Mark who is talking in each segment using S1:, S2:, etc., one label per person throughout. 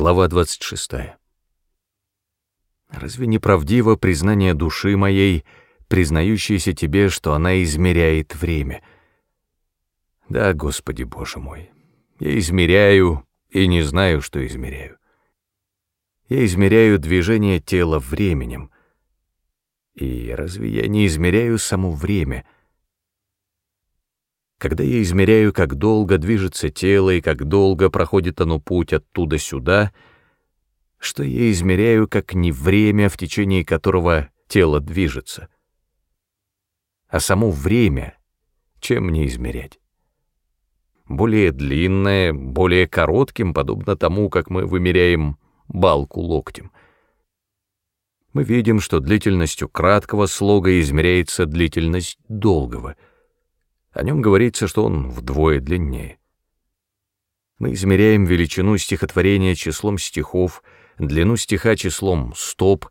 S1: Глава 26. Разве не правдиво признание души моей, признающейся тебе, что она измеряет время? Да, Господи Боже мой, я измеряю и не знаю, что измеряю. Я измеряю движение тела временем. И разве я не измеряю само время — когда я измеряю, как долго движется тело и как долго проходит оно путь оттуда сюда, что я измеряю как не время, в течение которого тело движется, а само время, чем мне измерять? Более длинное, более коротким, подобно тому, как мы вымеряем балку локтем. Мы видим, что длительностью краткого слога измеряется длительность долгого — о нем говорится, что он вдвое длиннее. Мы измеряем величину стихотворения числом стихов, длину стиха числом стоп,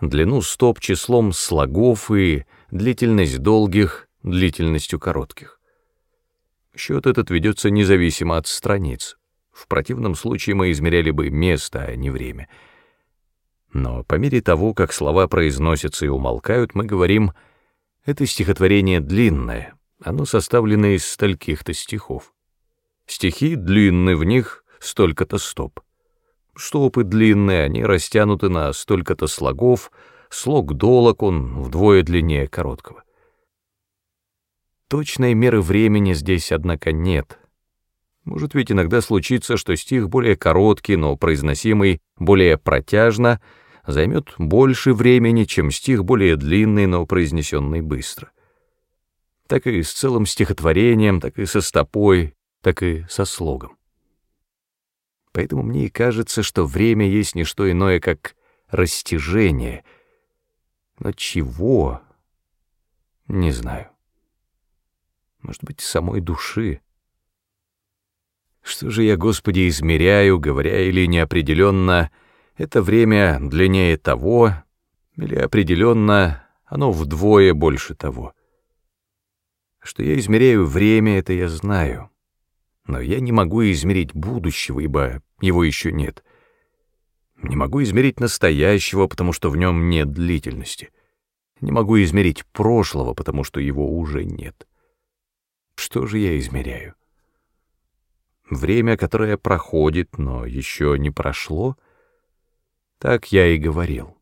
S1: длину стоп числом слогов и длительность долгих длительностью коротких. Счет этот ведется независимо от страниц. В противном случае мы измеряли бы место, а не время. Но по мере того, как слова произносятся и умолкают, мы говорим «это стихотворение длинное», оно составлено из стольких-то стихов. Стихи длинны, в них столько-то стоп. Стопы длинные, они растянуты на столько-то слогов, слог долог, он вдвое длиннее короткого. Точной меры времени здесь, однако, нет. Может ведь иногда случиться, что стих более короткий, но произносимый более протяжно, займет больше времени, чем стих более длинный, но произнесенный быстро так и с целым стихотворением, так и со стопой, так и со слогом. Поэтому мне и кажется, что время есть не что иное, как растяжение. Но чего? Не знаю. Может быть, самой души. Что же я, Господи, измеряю, говоря или неопределенно, это время длиннее того, или определенно оно вдвое больше того. Что я измеряю время, это я знаю. Но я не могу измерить будущего, ибо его еще нет. Не могу измерить настоящего, потому что в нем нет длительности. Не могу измерить прошлого, потому что его уже нет. Что же я измеряю? Время, которое проходит, но еще не прошло? Так я и говорил.